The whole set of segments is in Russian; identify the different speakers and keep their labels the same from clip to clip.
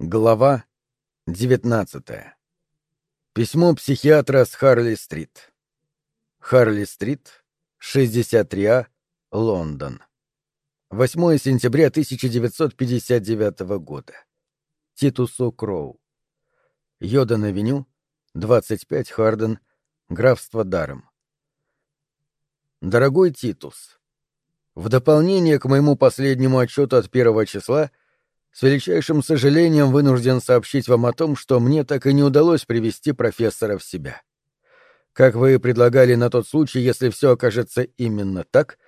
Speaker 1: Глава 19. Письмо психиатра с Харли-стрит. Харли-стрит, 63А, Лондон. 8 сентября 1959 года. Титусу Кроу. Йодан-авеню, 25 Харден, графство Даром. Дорогой Титус, в дополнение к моему последнему отчету от первого числа — с величайшим сожалением вынужден сообщить вам о том, что мне так и не удалось привести профессора в себя. Как вы предлагали на тот случай, если все окажется именно так,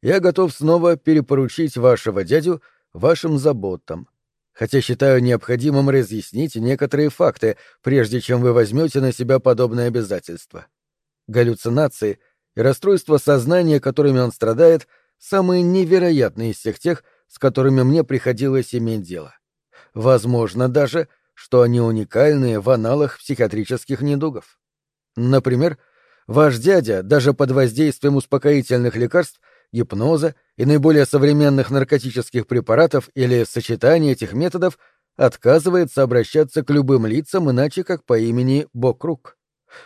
Speaker 1: я готов снова перепоручить вашего дядю вашим заботам, хотя считаю необходимым разъяснить некоторые факты, прежде чем вы возьмете на себя подобное обязательство. Галлюцинации и расстройства сознания, которыми он страдает, самые невероятные из всех тех, с которыми мне приходилось иметь дело. Возможно даже, что они уникальные в аналах психиатрических недугов. Например, ваш дядя даже под воздействием успокоительных лекарств, гипноза и наиболее современных наркотических препаратов или сочетания этих методов отказывается обращаться к любым лицам иначе как по имени Бокрук.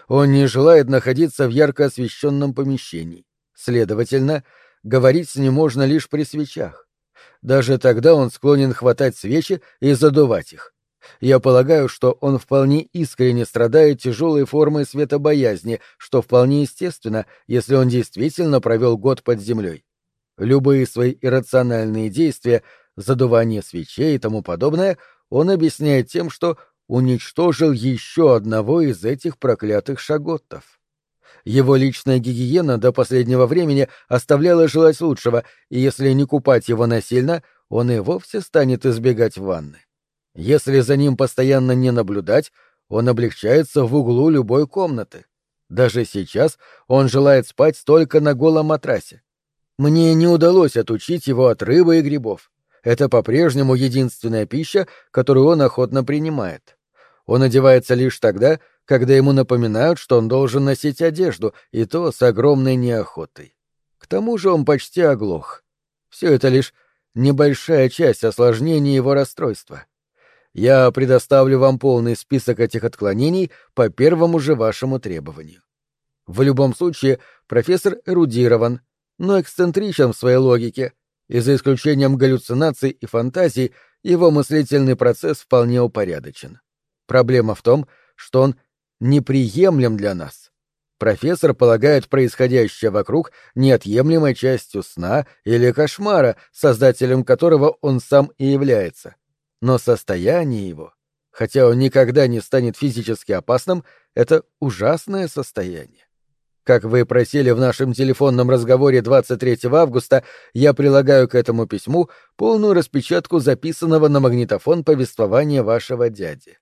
Speaker 1: Он не желает находиться в ярко освещенном помещении. Следовательно, говорить с ним можно лишь при свечах. Даже тогда он склонен хватать свечи и задувать их. Я полагаю, что он вполне искренне страдает тяжелой формой светобоязни, что вполне естественно, если он действительно провел год под землей. Любые свои иррациональные действия, задувание свечей и тому подобное, он объясняет тем, что уничтожил еще одного из этих проклятых шаготтов. Его личная гигиена до последнего времени оставляла желать лучшего, и если не купать его насильно, он и вовсе станет избегать ванны. Если за ним постоянно не наблюдать, он облегчается в углу любой комнаты. Даже сейчас он желает спать только на голом матрасе. Мне не удалось отучить его от рыбы и грибов. Это по-прежнему единственная пища, которую он охотно принимает. Он одевается лишь тогда, когда ему напоминают, что он должен носить одежду, и то с огромной неохотой. К тому же он почти оглох. Все это лишь небольшая часть осложнения его расстройства. Я предоставлю вам полный список этих отклонений по первому же вашему требованию. В любом случае, профессор эрудирован, но эксцентричен в своей логике, и за исключением галлюцинаций и фантазий его мыслительный процесс вполне упорядочен. Проблема в том, что он неприемлем для нас. Профессор полагает происходящее вокруг неотъемлемой частью сна или кошмара, создателем которого он сам и является. Но состояние его, хотя он никогда не станет физически опасным, это ужасное состояние. Как вы просили в нашем телефонном разговоре 23 августа, я прилагаю к этому письму полную распечатку записанного на магнитофон повествования вашего дяди.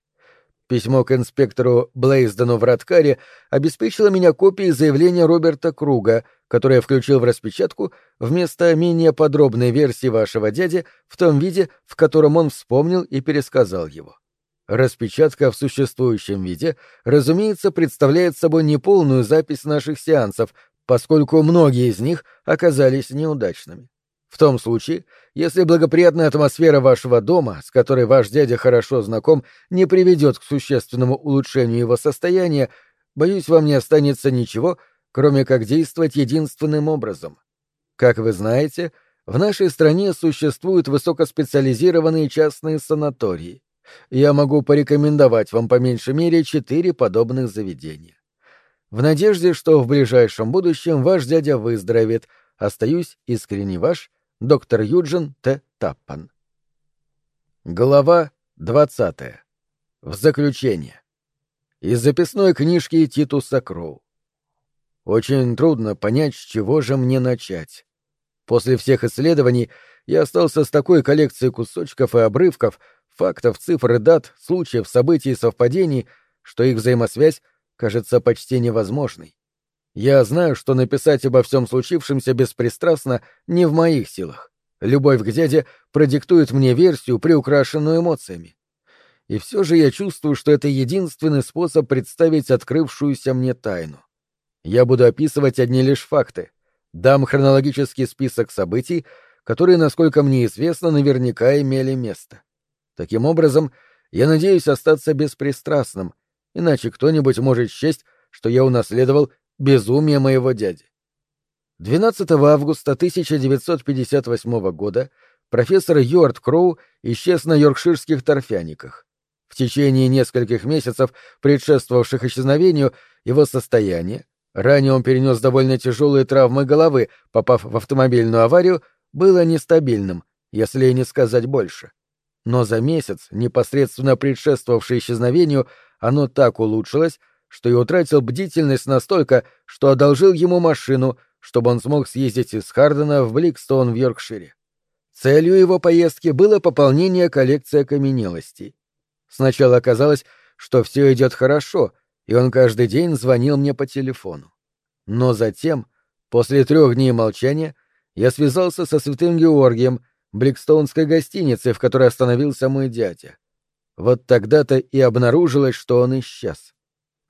Speaker 1: Письмо к инспектору Блейздену в Радкаре обеспечило меня копией заявления Роберта Круга, которое я включил в распечатку вместо менее подробной версии вашего дяди в том виде, в котором он вспомнил и пересказал его. Распечатка в существующем виде, разумеется, представляет собой неполную запись наших сеансов, поскольку многие из них оказались неудачными. В том случае, если благоприятная атмосфера вашего дома, с которой ваш дядя хорошо знаком, не приведет к существенному улучшению его состояния, боюсь, вам не останется ничего, кроме как действовать единственным образом. Как вы знаете, в нашей стране существуют высокоспециализированные частные санатории. Я могу порекомендовать вам по меньшей мере четыре подобных заведения. В надежде, что в ближайшем будущем ваш дядя выздоровеет, остаюсь искренне ваш — доктор Юджин Т. Таппан. Глава 20. В заключение. Из записной книжки Титуса Кроу. Очень трудно понять, с чего же мне начать. После всех исследований я остался с такой коллекцией кусочков и обрывков, фактов, цифр и дат, случаев, событий и совпадений, что их взаимосвязь кажется почти невозможной. Я знаю, что написать обо всем случившемся беспристрастно не в моих силах. Любовь к дяде продиктует мне версию, приукрашенную эмоциями. И все же я чувствую, что это единственный способ представить открывшуюся мне тайну. Я буду описывать одни лишь факты, дам хронологический список событий, которые, насколько мне известно, наверняка имели место. Таким образом, я надеюсь остаться беспристрастным, иначе кто-нибудь может счесть, что я унаследовал безумие моего дяди. 12 августа 1958 года профессор Йорд Кроу исчез на йоркширских торфяниках. В течение нескольких месяцев, предшествовавших исчезновению, его состояние, ранее он перенес довольно тяжелые травмы головы, попав в автомобильную аварию, было нестабильным, если не сказать больше. Но за месяц, непосредственно предшествовавший исчезновению, оно так улучшилось, что я утратил бдительность настолько, что одолжил ему машину, чтобы он смог съездить из Хардена в Бликстон в Йоркшире. Целью его поездки было пополнение коллекции окаменелостей. Сначала казалось, что все идет хорошо, и он каждый день звонил мне по телефону. Но затем, после трех дней молчания, я связался со святым Георгием, Бликстоунской гостинице, в которой остановился мой дядя. Вот тогда-то и обнаружилось, что он исчез.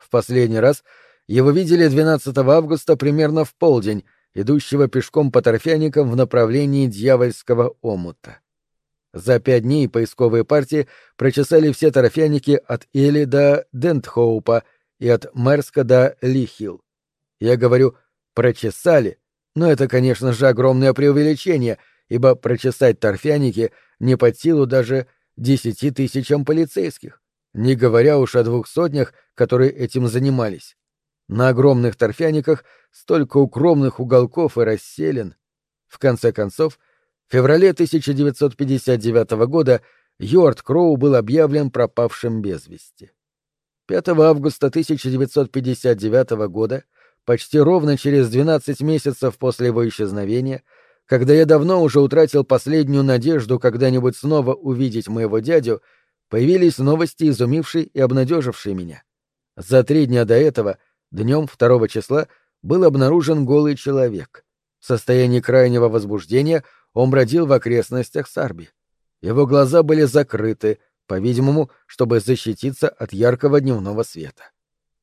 Speaker 1: В последний раз его видели 12 августа примерно в полдень, идущего пешком по торфяникам в направлении дьявольского омута. За пять дней поисковые партии прочесали все торфяники от Эли до Дентхоупа и от Мерска до Лихил. Я говорю «прочесали», но это, конечно же, огромное преувеличение, ибо прочесать торфяники не под силу даже десяти тысячам полицейских, не говоря уж о двух сотнях, которые этим занимались. На огромных торфяниках столько укромных уголков и расселен. В конце концов, в феврале 1959 года Йорд Кроу был объявлен пропавшим без вести. 5 августа 1959 года, почти ровно через 12 месяцев после его исчезновения, когда я давно уже утратил последнюю надежду когда-нибудь снова увидеть моего дядю, появились новости, изумившие и обнадежившие меня. За три дня до этого, днем 2 числа, был обнаружен голый человек. В состоянии крайнего возбуждения — он бродил в окрестностях Сарби. Его глаза были закрыты, по-видимому, чтобы защититься от яркого дневного света.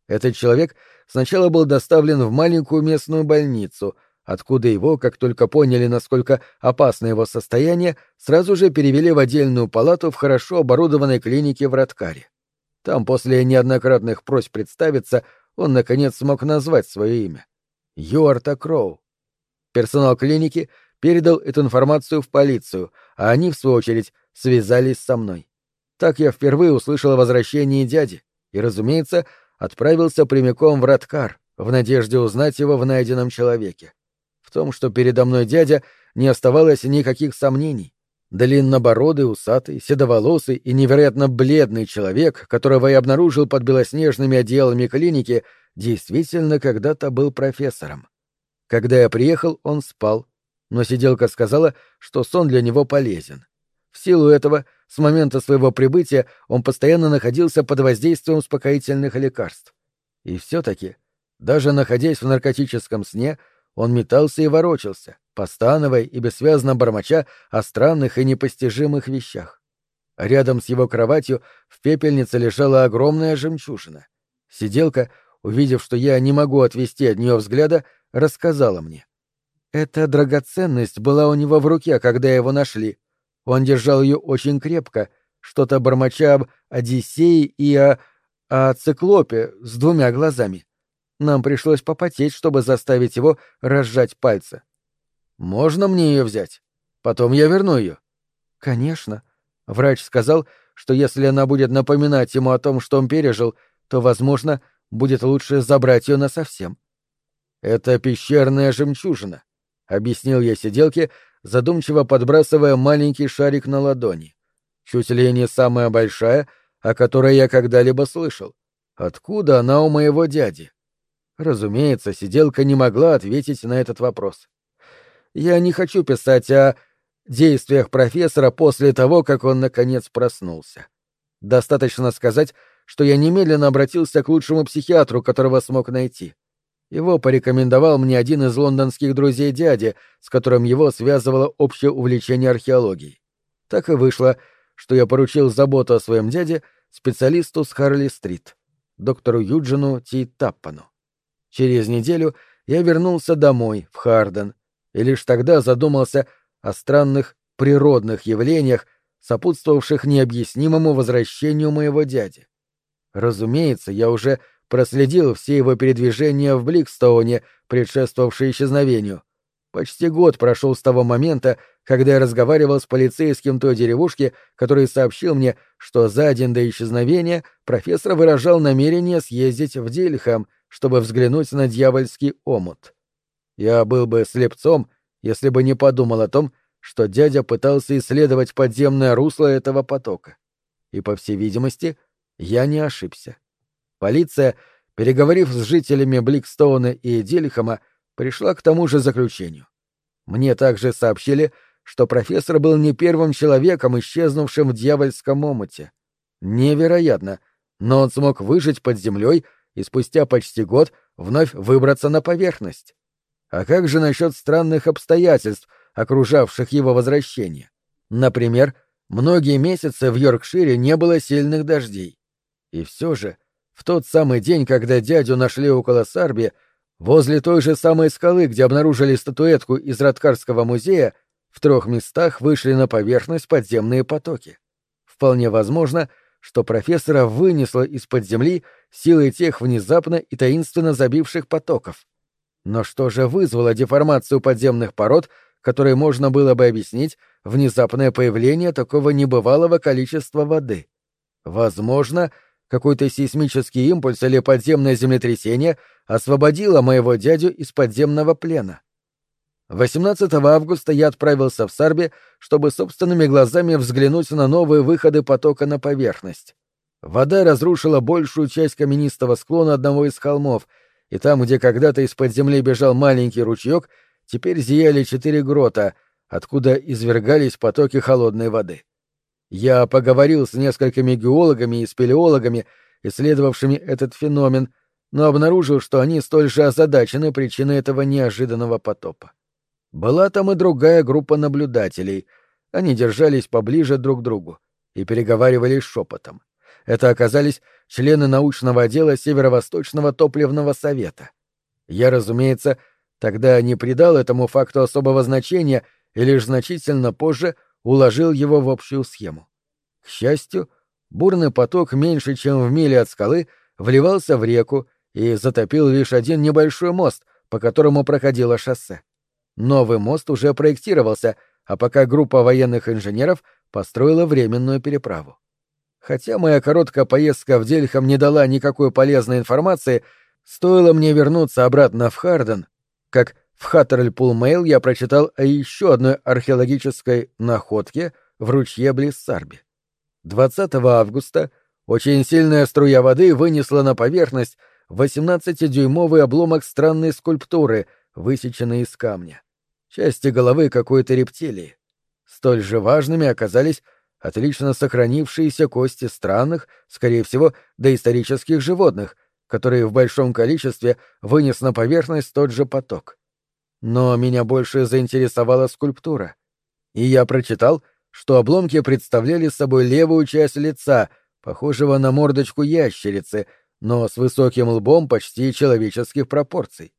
Speaker 1: Этот человек сначала был доставлен в маленькую местную больницу, откуда его, как только поняли, насколько опасно его состояние, сразу же перевели в отдельную палату в хорошо оборудованной клинике в Раткаре. Там, после неоднократных просьб представиться, он, наконец, смог назвать свое имя. Юарта Кроу. Персонал клиники — передал эту информацию в полицию, а они, в свою очередь, связались со мной. Так я впервые услышал о возвращении дяди и, разумеется, отправился прямиком в Раткар, в надежде узнать его в найденном человеке. Том, что передо мной дядя, не оставалось никаких сомнений. Длиннобородый, усатый, седоволосый и невероятно бледный человек, которого я обнаружил под белоснежными одеялами клиники, действительно когда-то был профессором. Когда я приехал, он спал, но сиделка сказала, что сон для него полезен. В силу этого, с момента своего прибытия он постоянно находился под воздействием успокоительных лекарств. И все-таки, даже находясь в наркотическом сне, он метался и ворочался, постановая и бессвязно бормоча о странных и непостижимых вещах. Рядом с его кроватью в пепельнице лежала огромная жемчужина. Сиделка, увидев, что я не могу отвести от нее взгляда, рассказала мне. Эта драгоценность была у него в руке, когда его нашли. Он держал ее очень крепко, что-то бормоча об Одиссее и о... о циклопе с двумя глазами. Нам пришлось попотеть, чтобы заставить его разжать пальцы. «Можно мне ее взять? Потом я верну ее». «Конечно». Врач сказал, что если она будет напоминать ему о том, что он пережил, то, возможно, будет лучше забрать ее насовсем. «Это пещерная жемчужина. — объяснил я сиделке, задумчиво подбрасывая маленький шарик на ладони. Чуть ли не самая большая, о которой я когда-либо слышал. Откуда она у моего дяди? Разумеется, сиделка не могла ответить на этот вопрос. Я не хочу писать о действиях профессора после того, как он наконец проснулся. Достаточно сказать, что я немедленно обратился к лучшему психиатру, которого смог найти. Его порекомендовал мне один из лондонских друзей дяди, с которым его связывало общее увлечение археологией. Так и вышло, что я поручил заботу о своем дяде специалисту с Харли-стрит, доктору Юджину Ти Таппану. Через неделю я вернулся домой, в Харден, и лишь тогда задумался о странных природных явлениях, сопутствовавших необъяснимому возвращению моего дяди. Разумеется, я уже проследил все его передвижения в Бликстоуне, предшествовавшие исчезновению. Почти год прошел с того момента, когда я разговаривал с полицейским той деревушки, который сообщил мне, что за день до исчезновения профессор выражал намерение съездить в Дильхам, чтобы взглянуть на дьявольский омут. Я был бы слепцом, если бы не подумал о том, что дядя пытался исследовать подземное русло этого потока. И, по всей видимости, я не ошибся. Полиция, переговорив с жителями Бликстоуна и Дильхама, пришла к тому же заключению. Мне также сообщили, что профессор был не первым человеком, исчезнувшим в дьявольском омуте. Невероятно, но он смог выжить под землей и спустя почти год вновь выбраться на поверхность. А как же насчет странных обстоятельств, окружавших его возвращение? Например, многие месяцы в Йоркшире не было сильных дождей. И все же, в тот самый день, когда дядю нашли около Сарби, возле той же самой скалы, где обнаружили статуэтку из Раткарского музея, в трех местах вышли на поверхность подземные потоки. Вполне возможно, что профессора вынесло из-под земли силой тех внезапно и таинственно забивших потоков. Но что же вызвало деформацию подземных пород, которой можно было бы объяснить внезапное появление такого небывалого количества воды? Возможно, какой-то сейсмический импульс или подземное землетрясение освободило моего дядю из подземного плена. 18 августа я отправился в Сарби, чтобы собственными глазами взглянуть на новые выходы потока на поверхность. Вода разрушила большую часть каменистого склона одного из холмов, и там, где когда-то из-под земли бежал маленький ручеек, теперь зияли четыре грота, откуда извергались потоки холодной воды. Я поговорил с несколькими геологами и спелеологами, исследовавшими этот феномен, но обнаружил, что они столь же озадачены причиной этого неожиданного потопа. Была там и другая группа наблюдателей. Они держались поближе друг к другу и переговаривались шепотом. Это оказались члены научного отдела Северо-Восточного топливного совета. Я, разумеется, тогда не придал этому факту особого значения и лишь значительно позже уложил его в общую схему. К счастью, бурный поток меньше, чем в миле от скалы, вливался в реку и затопил лишь один небольшой мост, по которому проходило шоссе. Новый мост уже проектировался, а пока группа военных инженеров построила временную переправу. Хотя моя короткая поездка в Дельхам не дала никакой полезной информации, стоило мне вернуться обратно в Харден, как в Хаттерль-Пулмейл я прочитал о еще одной археологической находке в ручье близ Сарби. 20 августа очень сильная струя воды вынесла на поверхность 18-дюймовый обломок странной скульптуры, высеченный из камня части головы какой-то рептилии. Столь же важными оказались отлично сохранившиеся кости странных, скорее всего, доисторических животных, которые в большом количестве вынес на поверхность тот же поток. Но меня больше заинтересовала скульптура. И я прочитал, что обломки представляли собой левую часть лица, похожего на мордочку ящерицы, но с высоким лбом почти человеческих пропорций.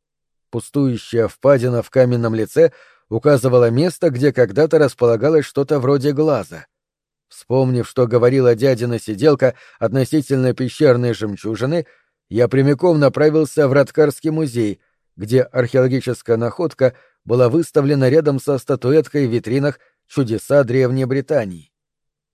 Speaker 1: Пустующая впадина в каменном лице указывала место, где когда-то располагалось что-то вроде глаза. Вспомнив, что говорила дядина сиделка относительно пещерной жемчужины, я прямиком направился в Раткарский музей, где археологическая находка была выставлена рядом со статуэткой в витринах «Чудеса Древней Британии».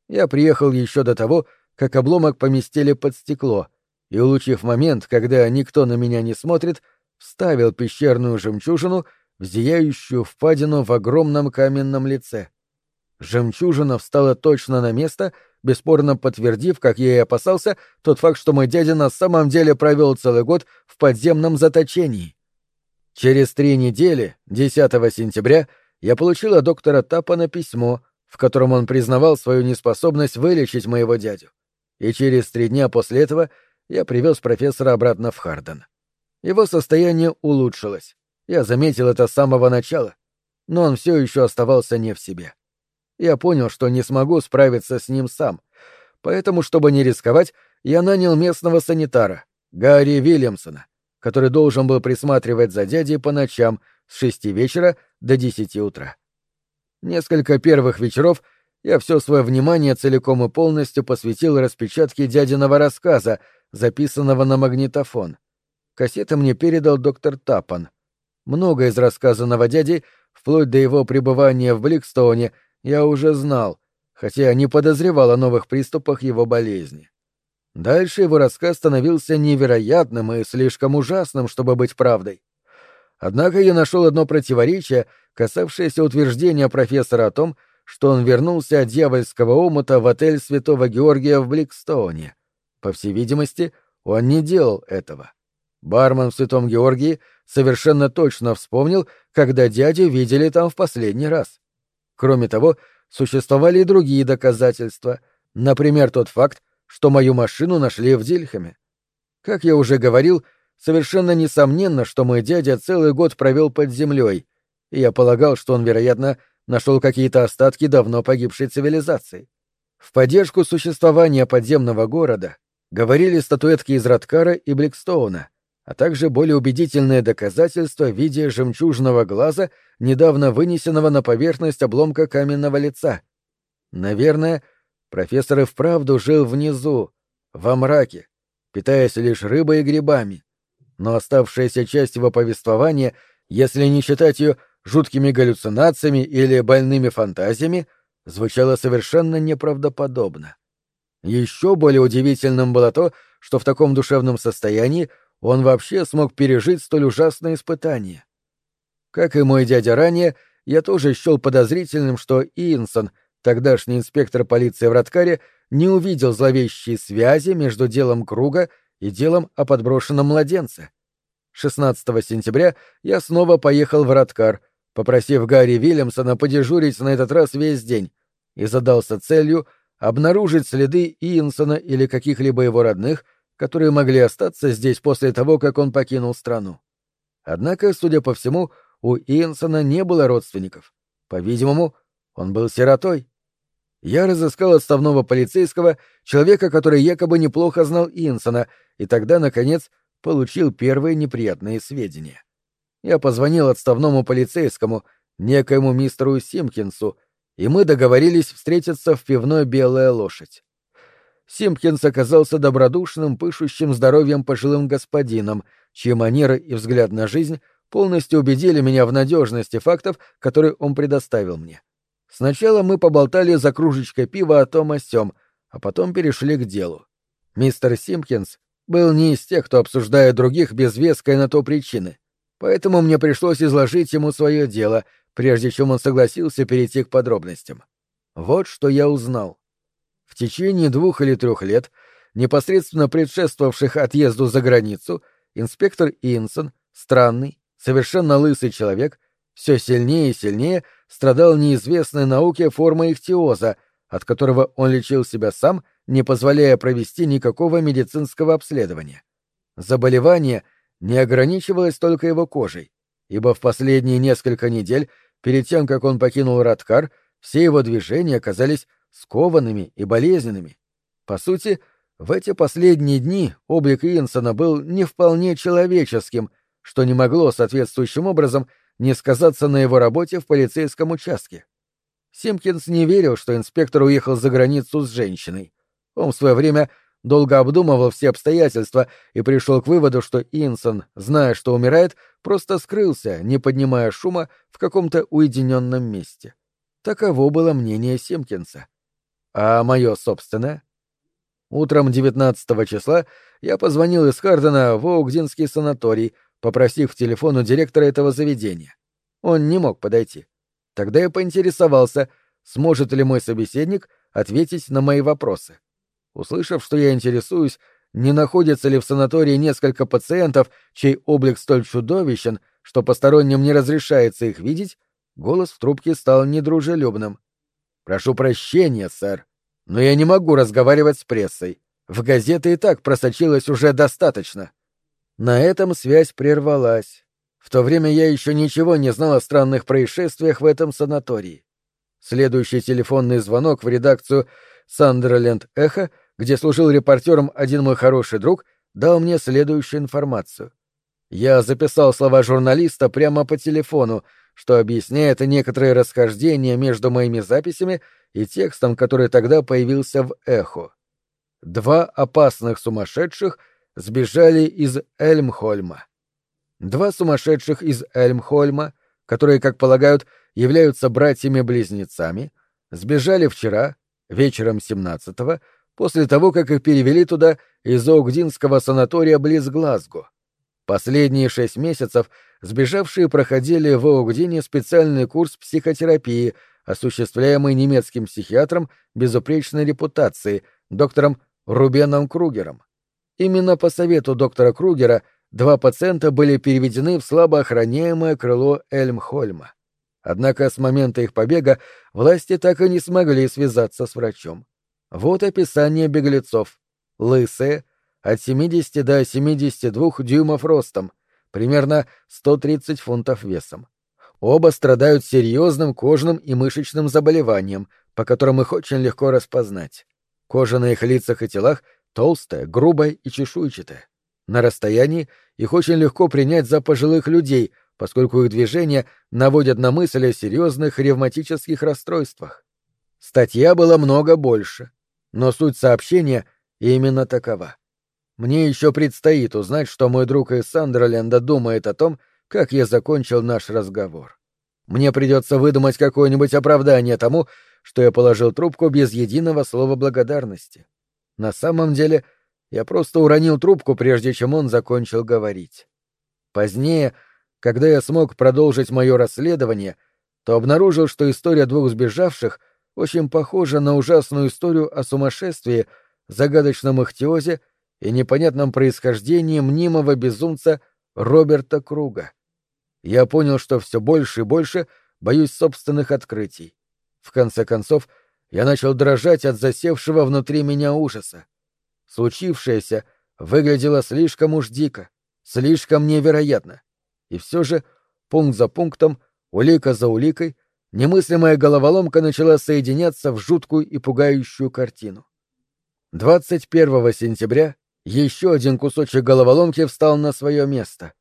Speaker 1: Я приехал еще до того, как обломок поместили под стекло, и, улучив момент, когда никто на меня не смотрит, вставил пещерную жемчужину в зияющую впадину в огромном каменном лице. Жемчужина встала точно на место, бесспорно подтвердив, как я и опасался, тот факт, что мой дядя на самом деле провел целый год в подземном заточении. Через три недели, 10 сентября, я получил от доктора Тапана письмо, в котором он признавал свою неспособность вылечить моего дядю. И через три дня после этого я привез профессора обратно в Харден. Его состояние улучшилось. Я заметил это с самого начала, но он все еще оставался не в себе. Я понял, что не смогу справиться с ним сам, поэтому, чтобы не рисковать, я нанял местного санитара, Гарри Вильямсона, который должен был присматривать за дядей по ночам с шести вечера до десяти утра. Несколько первых вечеров я все свое внимание целиком и полностью посвятил распечатке дядиного рассказа, записанного на магнитофон. Кассеты мне передал доктор Тапан. Много из рассказанного дяди, вплоть до его пребывания в Бликстоуне, я уже знал, хотя не подозревал о новых приступах его болезни. Дальше его рассказ становился невероятным и слишком ужасным, чтобы быть правдой. Однако я нашел одно противоречие, касавшееся утверждения профессора о том, что он вернулся от дьявольского омута в отель Святого Георгия в Бликстоуне. По всей видимости, он не делал этого. Бармен в Святом Георгии совершенно точно вспомнил, когда дядю видели там в последний раз. Кроме того, существовали и другие доказательства, например, тот факт, что мою машину нашли в Дильхаме. Как я уже говорил, совершенно несомненно, что мой дядя целый год провел под землей, и я полагал, что он, вероятно, нашел какие-то остатки давно погибшей цивилизации. В поддержку существования подземного города говорили статуэтки из Раткара и Бликстоуна, а также более убедительные доказательства в виде жемчужного глаза, недавно вынесенного на поверхность обломка каменного лица. Наверное, профессор и вправду жил внизу, во мраке, питаясь лишь рыбой и грибами. Но оставшаяся часть его повествования, если не считать ее жуткими галлюцинациями или больными фантазиями, звучало совершенно неправдоподобно. Еще более удивительным было то, что в таком душевном состоянии он вообще смог пережить столь ужасное испытание. Как и мой дядя ранее, я тоже счел подозрительным, что Инсон, тогдашний инспектор полиции в Раткаре, не увидел зловещей связи между делом Круга и делом о подброшенном младенце. 16 сентября я снова поехал в Раткар, попросив Гарри Вильямсона подежурить на этот раз весь день, и задался целью обнаружить следы Иенсона или каких-либо его родных, которые могли остаться здесь после того, как он покинул страну. Однако, судя по всему, у Иенсона не было родственников. По-видимому, он был сиротой. Я разыскал отставного полицейского, человека, который якобы неплохо знал Инсона, и тогда, наконец, получил первые неприятные сведения. Я позвонил отставному полицейскому, некоему мистеру Симкинсу, и мы договорились встретиться в пивной «Белая лошадь». Симпкинс оказался добродушным, пышущим здоровьем пожилым господином, чьи манеры и взгляд на жизнь полностью убедили меня в надежности фактов, которые он предоставил мне. Сначала мы поболтали за кружечкой пива о том о сём, а потом перешли к делу. Мистер Симпкинс был не из тех, кто обсуждает других без веской на то причины, поэтому мне пришлось изложить ему свое дело, прежде чем он согласился перейти к подробностям. Вот что я узнал. В течение двух или трех лет, непосредственно предшествовавших отъезду за границу, инспектор Инсон, странный, совершенно лысый человек, все сильнее и сильнее страдал неизвестной науке формой ихтиоза, от которого он лечил себя сам, не позволяя провести никакого медицинского обследования. Заболевание не ограничивалось только его кожей, ибо в последние несколько недель, перед тем, как он покинул Радкар, все его движения казались скованными и болезненными. По сути, в эти последние дни облик Инсона был не вполне человеческим, что не могло соответствующим образом не сказаться на его работе в полицейском участке. Симкинс не верил, что инспектор уехал за границу с женщиной. Он в свое время долго обдумывал все обстоятельства и пришел к выводу, что Инсон, зная, что умирает, просто скрылся, не поднимая шума, в каком-то уединенном месте. Таково было мнение Симкинса. А мое собственное? Утром 19 числа я позвонил из Хардена в Оугдинский санаторий, попросив телефону директора этого заведения. Он не мог подойти. Тогда я поинтересовался, сможет ли мой собеседник ответить на мои вопросы. Услышав, что я интересуюсь, не находится ли в санатории несколько пациентов, чей облик столь чудовищен, что посторонним не разрешается их видеть, голос в трубке стал недружелюбным. Прошу прощения, сэр, но я не могу разговаривать с прессой. В газеты и так просочилось уже достаточно. На этом связь прервалась. В то время я еще ничего не знал о странных происшествиях в этом санатории. Следующий телефонный звонок в редакцию «Сандерленд Эхо», где служил репортером один мой хороший друг, дал мне следующую информацию. Я записал слова журналиста прямо по телефону, что объясняет некоторые расхождения между моими записями и текстом, который тогда появился в «Эхо». Два опасных сумасшедших сбежали из Эльмхольма. Два сумасшедших из Эльмхольма, которые, как полагают, являются братьями-близнецами, сбежали вчера, вечером 17-го, после того, как их перевели туда из Оугдинского санатория близ Глазго. Последние шесть месяцев сбежавшие проходили в Оугдине специальный курс психотерапии, осуществляемый немецким психиатром безупречной репутации, доктором Рубеном Кругером. Именно по совету доктора Кругера два пациента были переведены в слабо охраняемое крыло Эльмхольма. Однако с момента их побега власти так и не смогли связаться с врачом. Вот описание беглецов. Лысые, от 70 до 72 дюймов ростом, примерно 130 фунтов весом. Оба страдают серьезным кожным и мышечным заболеванием, по которым их очень легко распознать. Кожа на их лицах и телах толстая, грубая и чешуйчатая. На расстоянии их очень легко принять за пожилых людей, поскольку их движения наводят на мысль о серьезных ревматических расстройствах. Статья была много больше, но суть сообщения именно такова. Мне еще предстоит узнать, что мой друг из Сандерленда думает о том, как я закончил наш разговор. Мне придется выдумать какое-нибудь оправдание тому, что я положил трубку без единого слова благодарности. На самом деле, я просто уронил трубку, прежде чем он закончил говорить. Позднее, когда я смог продолжить мое расследование, то обнаружил, что история двух сбежавших очень похожа на ужасную историю о сумасшествии, загадочном ихтиозе и непонятном происхождении мнимого безумца Роберта Круга. Я понял, что все больше и больше боюсь собственных открытий. В конце концов, я начал дрожать от засевшего внутри меня ужаса. Случившееся выглядело слишком уж дико, слишком невероятно. И все же, пункт за пунктом, улика за уликой, немыслимая головоломка начала соединяться в жуткую и пугающую картину. 21 сентября еще один кусочек головоломки встал на свое место.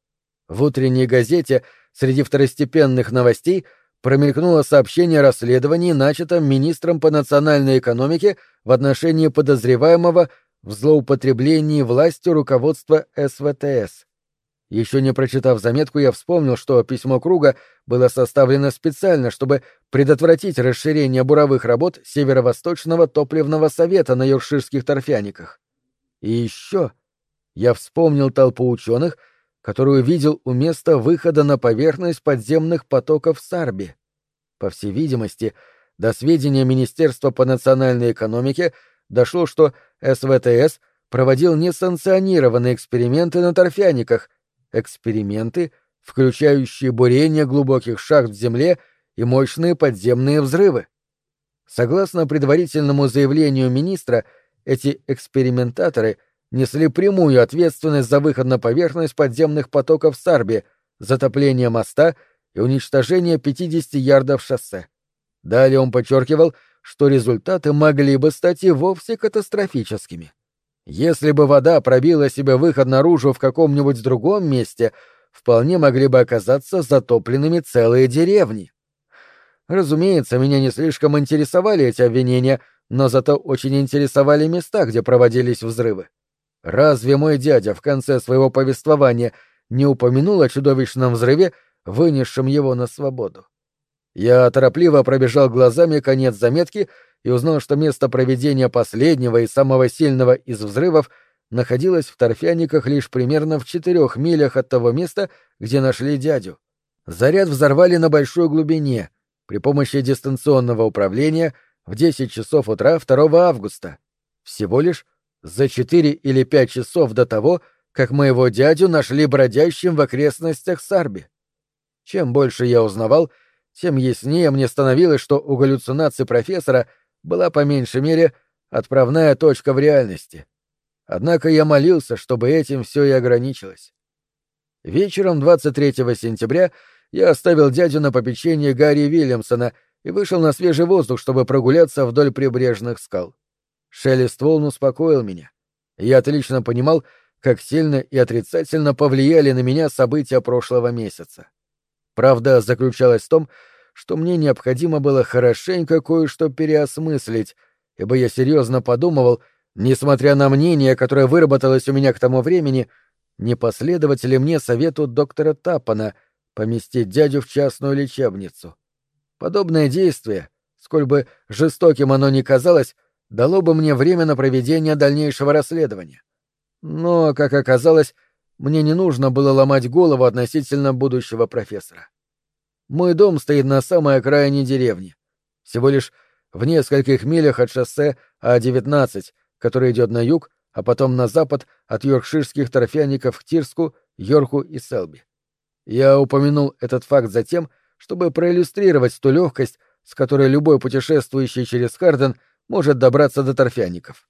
Speaker 1: В утренней газете среди второстепенных новостей промелькнуло сообщение о расследовании, начатом министром по национальной экономике в отношении подозреваемого в злоупотреблении властью руководства СВТС. Еще не прочитав заметку, я вспомнил, что письмо Круга было составлено специально, чтобы предотвратить расширение буровых работ Северо-Восточного топливного совета на Йоркширских торфяниках. И еще я вспомнил толпу ученых, которую видел у места выхода на поверхность подземных потоков Сарби. По всей видимости, до сведения Министерства по национальной экономике дошло, что СВТС проводил несанкционированные эксперименты на торфяниках, эксперименты, включающие бурение глубоких шахт в земле и мощные подземные взрывы. Согласно предварительному заявлению министра, эти экспериментаторы несли прямую ответственность за выход на поверхность подземных потоков Сарби, затопление моста и уничтожение 50 ярдов шоссе. Далее он подчеркивал, что результаты могли бы стать и вовсе катастрофическими. Если бы вода пробила себе выход наружу в каком-нибудь другом месте, вполне могли бы оказаться затопленными целые деревни. Разумеется, меня не слишком интересовали эти обвинения, но зато очень интересовали места, где проводились взрывы. Разве мой дядя в конце своего повествования не упомянул о чудовищном взрыве, вынесшем его на свободу? Я торопливо пробежал глазами конец заметки и узнал, что место проведения последнего и самого сильного из взрывов находилось в торфяниках лишь примерно в четырех милях от того места, где нашли дядю. Заряд взорвали на большой глубине при помощи дистанционного управления — в 10 часов утра 2 августа, всего лишь за 4 или 5 часов до того, как моего дядю нашли бродящим в окрестностях Сарби. Чем больше я узнавал, тем яснее мне становилось, что у галлюцинаций профессора была по меньшей мере отправная точка в реальности. Однако я молился, чтобы этим все и ограничилось. Вечером 23 сентября я оставил дядю на попечение Гарри Вильямсона — и вышел на свежий воздух, чтобы прогуляться вдоль прибрежных скал. Шелест волн успокоил меня. Я отлично понимал, как сильно и отрицательно повлияли на меня события прошлого месяца. Правда заключалась в том, что мне необходимо было хорошенько кое-что переосмыслить, ибо я серьезно подумывал, несмотря на мнение, которое выработалось у меня к тому времени, не последовать ли мне совету доктора Тапана поместить дядю в частную лечебницу. Подобное действие, сколь бы жестоким оно ни казалось, дало бы мне время на проведение дальнейшего расследования. Но, как оказалось, мне не нужно было ломать голову относительно будущего профессора. Мой дом стоит на самой окраине деревни, всего лишь в нескольких милях от шоссе А-19, которое идет на юг, а потом на запад от йоркширских торфяников к Тирску, Йорку и Селби. Я упомянул этот факт за тем, чтобы проиллюстрировать ту легкость, с которой любой путешествующий через Харден может добраться до торфяников.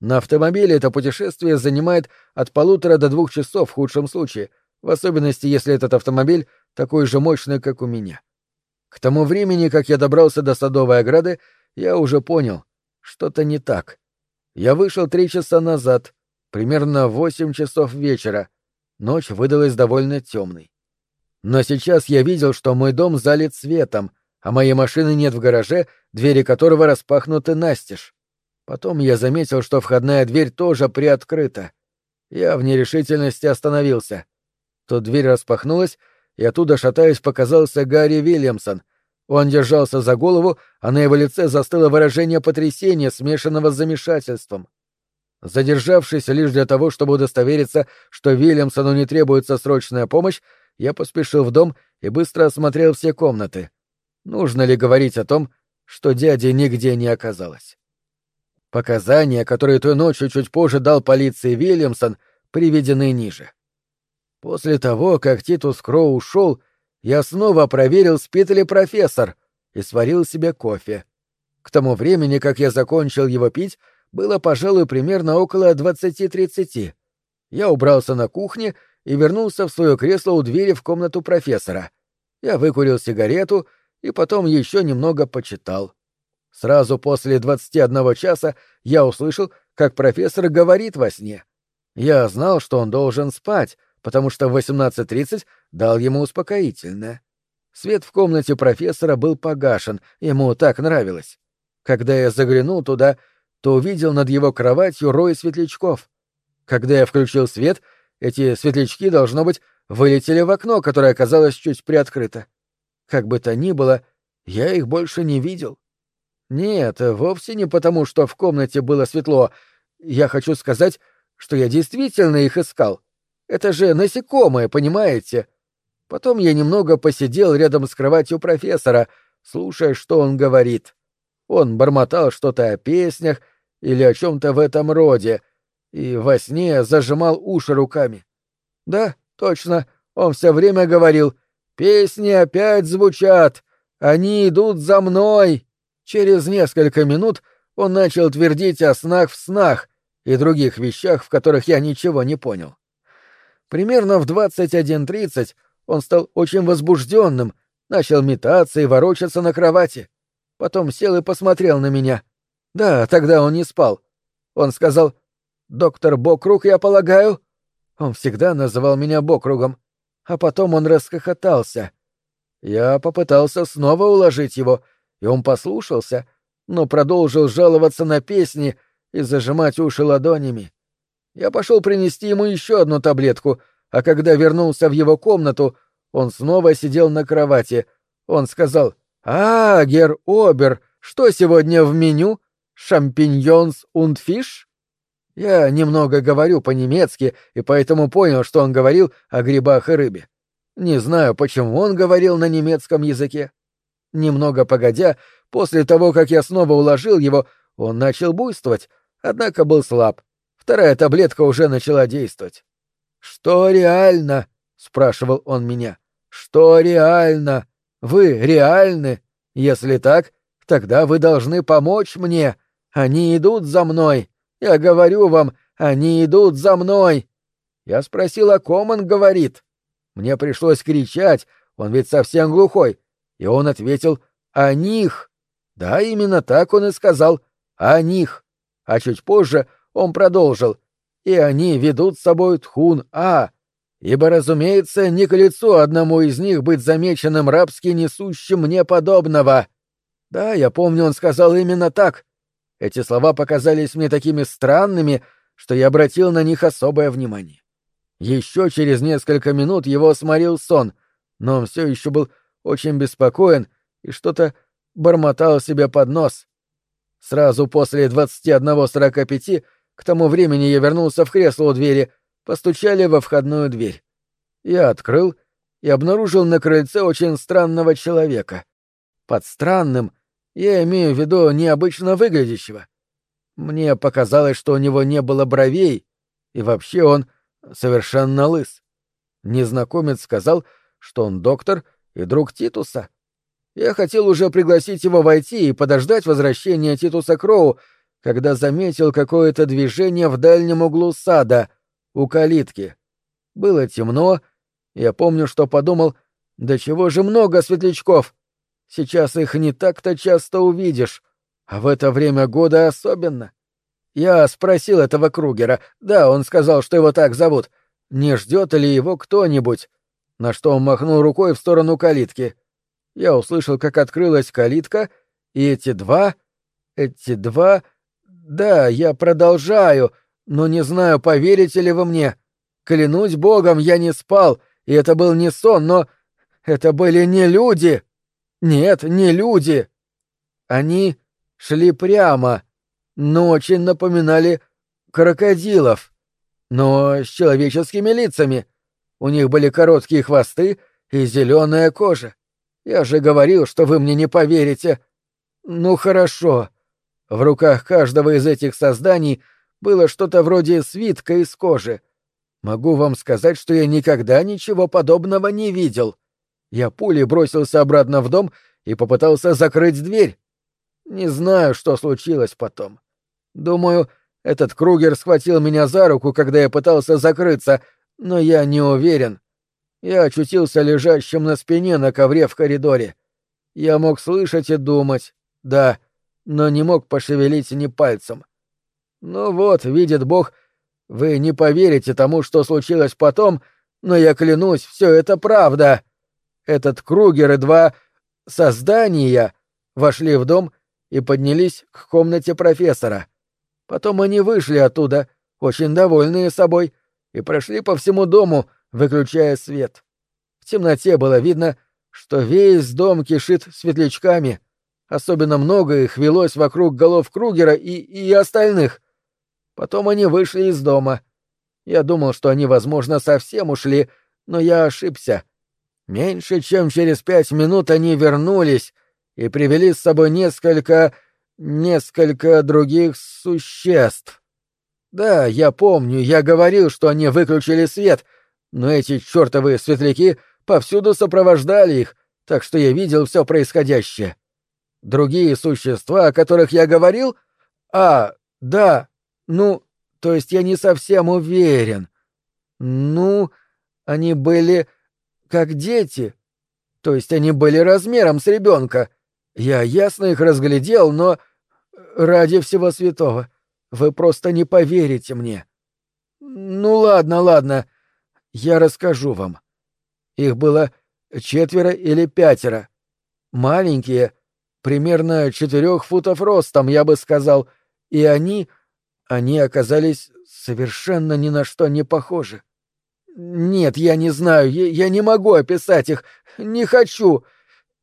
Speaker 1: На автомобиле это путешествие занимает от полутора до двух часов в худшем случае, в особенности, если этот автомобиль такой же мощный, как у меня. К тому времени, как я добрался до садовой ограды, я уже понял, что-то не так. Я вышел три часа назад, примерно в восемь часов вечера. Ночь выдалась довольно темной. Но сейчас я видел, что мой дом залит светом, а моей машины нет в гараже, двери которого распахнуты настежь. Потом я заметил, что входная дверь тоже приоткрыта. Я в нерешительности остановился. Тут дверь распахнулась, и оттуда, шатаясь, показался Гарри Вильямсон. Он держался за голову, а на его лице застыло выражение потрясения, смешанного с замешательством. Задержавшись лишь для того, чтобы удостовериться, что Вильямсону не требуется срочная помощь, я поспешил в дом и быстро осмотрел все комнаты. Нужно ли говорить о том, что дяди нигде не оказалось? Показания, которые той ночью чуть позже дал полиции Вильямсон, приведены ниже. После того, как Титус Кроу ушел, я снова проверил, спит ли профессор, и сварил себе кофе. К тому времени, как я закончил его пить, было, пожалуй, примерно около двадцати-тридцати. Я убрался на кухне и вернулся в свое кресло у двери в комнату профессора. Я выкурил сигарету и потом еще немного почитал. Сразу после двадцати одного часа я услышал, как профессор говорит во сне. Я знал, что он должен спать, потому что в 18.30 дал ему успокоительное. Свет в комнате профессора был погашен, ему так нравилось. Когда я заглянул туда, то увидел над его кроватью рой светлячков. Когда я включил свет, эти светлячки, должно быть, вылетели в окно, которое оказалось чуть приоткрыто. Как бы то ни было, я их больше не видел. Нет, вовсе не потому, что в комнате было светло. Я хочу сказать, что я действительно их искал. Это же насекомые, понимаете? Потом я немного посидел рядом с кроватью профессора, слушая, что он говорит. Он бормотал что-то о песнях или о чем-то в этом роде, и во сне зажимал уши руками. Да, точно, он все время говорил «Песни опять звучат! Они идут за мной!» Через несколько минут он начал твердить о снах в снах и других вещах, в которых я ничего не понял. Примерно в 21.30 он стал очень возбужденным, начал метаться и ворочаться на кровати. Потом сел и посмотрел на меня. Да, тогда он не спал. Он сказал «Доктор Бокруг, я полагаю?» Он всегда называл меня Бокругом. А потом он расхохотался. Я попытался снова уложить его, и он послушался, но продолжил жаловаться на песни и зажимать уши ладонями. Я пошел принести ему еще одну таблетку, а когда вернулся в его комнату, он снова сидел на кровати. Он сказал «А, гер Обер, что сегодня в меню? Шампиньонс und фиш?» Я немного говорю по-немецки, и поэтому понял, что он говорил о грибах и рыбе. Не знаю, почему он говорил на немецком языке. Немного погодя, после того, как я снова уложил его, он начал буйствовать, однако был слаб. Вторая таблетка уже начала действовать. «Что реально?» — спрашивал он меня. «Что реально? Вы реальны? Если так, тогда вы должны помочь мне. Они идут за мной. Я говорю вам, они идут за мной». Я спросил, о ком он говорит. Мне пришлось кричать, он ведь совсем глухой. И он ответил «о них». Да, именно так он и сказал «о них». А чуть позже он продолжил. И они ведут с собой Тхун-А. ибо, разумеется, не к лицу одному из них быть замеченным рабски несущим мне подобного. Да, я помню, он сказал именно так. Эти слова показались мне такими странными, что я обратил на них особое внимание. Еще через несколько минут его сморил сон, но он все еще был очень беспокоен и что-то бормотал себе под нос. Сразу после двадцати одного сорока пяти, к тому времени я вернулся в кресло у двери, постучали во входную дверь. Я открыл и обнаружил на крыльце очень странного человека. Под странным я имею в виду необычно выглядящего. Мне показалось, что у него не было бровей, и вообще он совершенно лыс. Незнакомец сказал, что он доктор и друг Титуса. Я хотел уже пригласить его войти и подождать возвращения Титуса Кроу, когда заметил какое-то движение в дальнем углу сада, у калитки. Было темно, я помню, что подумал, да чего же много светлячков. Сейчас их не так-то часто увидишь, а в это время года особенно. Я спросил этого Кругера, да, он сказал, что его так зовут, не ждет ли его кто-нибудь, на что он махнул рукой в сторону калитки. Я услышал, как открылась калитка, и эти два... Эти два... Да, я продолжаю, но не знаю, поверите ли вы мне. Клянусь богом, я не спал, и это был не сон, но... Это были не люди. Нет, не люди. Они шли прямо, но очень напоминали крокодилов, но с человеческими лицами. У них были короткие хвосты и зеленая кожа. Я же говорил, что вы мне не поверите. Ну хорошо. В руках каждого из этих созданий было что-то вроде свитка из кожи. Могу вам сказать, что я никогда ничего подобного не видел. Я пулей бросился обратно в дом и попытался закрыть дверь. Не знаю, что случилось потом. Думаю, этот Кругер схватил меня за руку, когда я пытался закрыться, но я не уверен. Я очутился лежащим на спине на ковре в коридоре. Я мог слышать и думать, да, но не мог пошевелить ни пальцем. Ну вот, видит Бог, вы не поверите тому, что случилось потом, но я клянусь, все это правда. Этот Кругер и два создания вошли в дом и поднялись к комнате профессора. Потом они вышли оттуда, очень довольные собой, и прошли по всему дому, выключая свет. В темноте было видно, что весь дом кишит светлячками. Особенно много их велось вокруг голов Кругера и, и остальных. Потом они вышли из дома. Я думал, что они, возможно, совсем ушли, но я ошибся. Меньше чем через пять минут они вернулись и привели с собой несколько... несколько других существ. Да, я помню, я говорил, что они выключили свет, но эти чертовы светляки повсюду сопровождали их, так что я видел все происходящее. Другие существа, о которых я говорил? А, да, ну, то есть я не совсем уверен. Ну, они были как дети. То есть они были размером с ребенка. Я ясно их разглядел, но... Ради всего святого, вы просто не поверите мне. Ну ладно, ладно, я расскажу вам. Их было четверо или пятеро. Маленькие, примерно четырех футов ростом, я бы сказал, и они... они оказались совершенно ни на что не похожи. Нет, я не знаю, я, я не могу описать их, не хочу.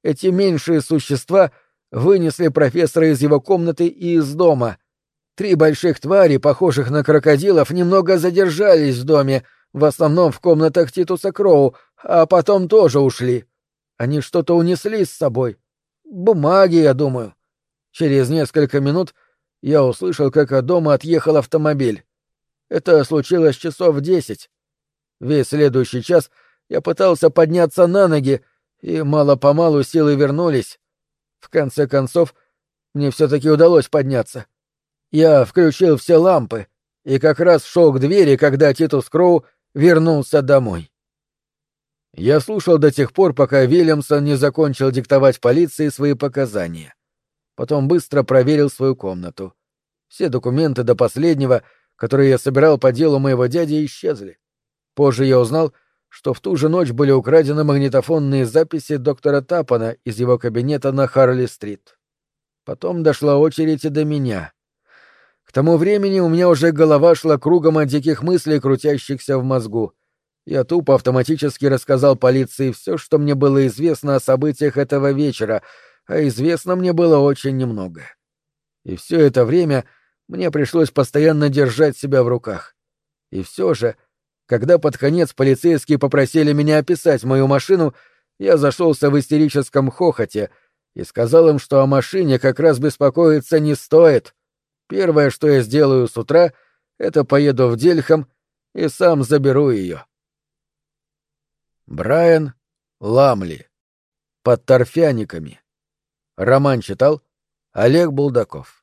Speaker 1: Эти меньшие существа вынесли профессора из его комнаты и из дома. Три больших твари, похожих на крокодилов, немного задержались в доме, в основном в комнатах Титуса Кроу, а потом тоже ушли. Они что-то унесли с собой. Бумаги, я думаю. Через несколько минут я услышал, как от дома отъехал автомобиль. Это случилось часов десять. Весь следующий час я пытался подняться на ноги, и мало-помалу силы вернулись. В конце концов, мне все-таки удалось подняться. Я включил все лампы и как раз шел к двери, когда Титус Кроу вернулся домой. Я слушал до тех пор, пока Вильямсон не закончил диктовать полиции свои показания. Потом быстро проверил свою комнату. Все документы до последнего, которые я собирал по делу моего дяди, исчезли. Позже я узнал, что в ту же ночь были украдены магнитофонные записи доктора Тапана из его кабинета на Харли-стрит. Потом дошла очередь и до меня. К тому времени у меня уже голова шла кругом от диких мыслей, крутящихся в мозгу. Я тупо автоматически рассказал полиции все, что мне было известно о событиях этого вечера, а известно мне было очень немного. И все это время мне пришлось постоянно держать себя в руках. И все же, когда под конец полицейские попросили меня описать мою машину, я зашелся в истерическом хохоте и сказал им, что о машине как раз беспокоиться не стоит. Первое, что я сделаю с утра, это поеду в Дельхам и сам заберу ее. Брайан Ламли. Под торфяниками. Роман читал Олег Булдаков.